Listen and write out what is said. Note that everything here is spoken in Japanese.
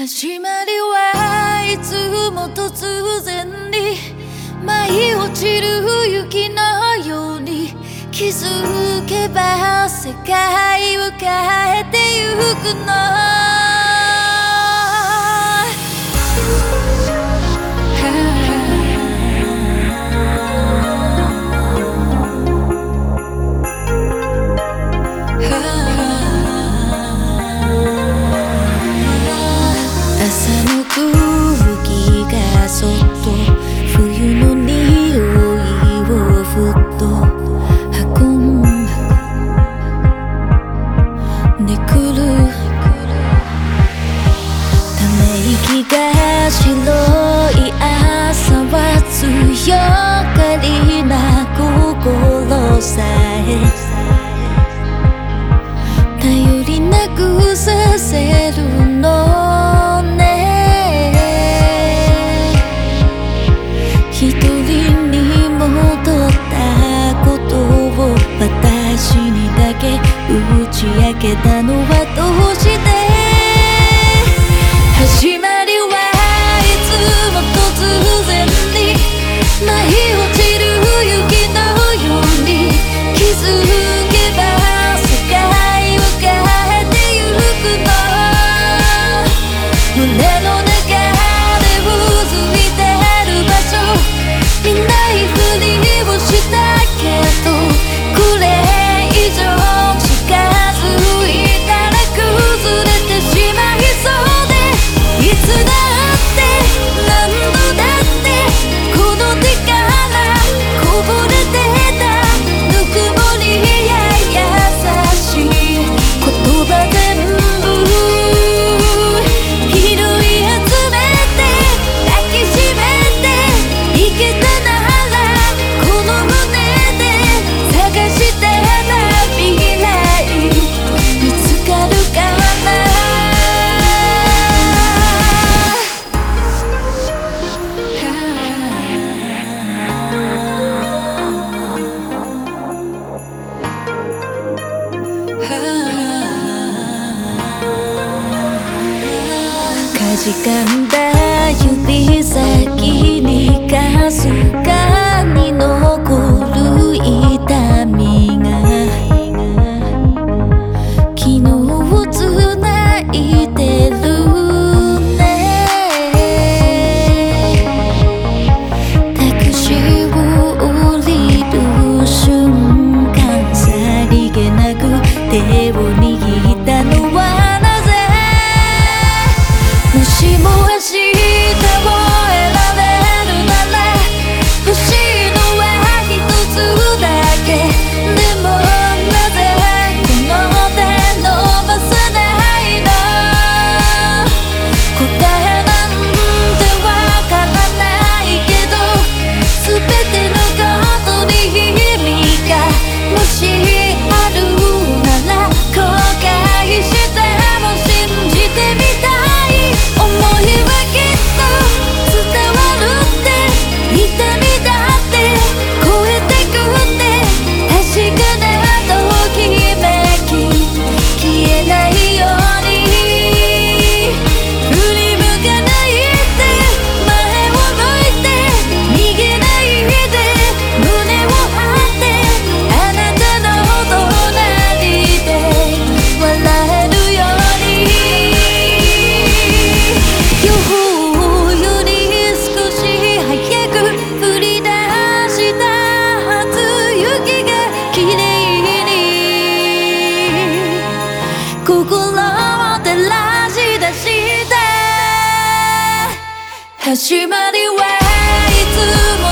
始まりはいつも突然に舞い落ちる雪のように気づけば世界を変えてゆくのそっと冬の匂いをふっと運んでくる。ため息が白い朝は強がりな心さえ頼りなくさせる。のどうして Jika entah you bisa kini kasukan ini 心を照らし出して始まりはいつも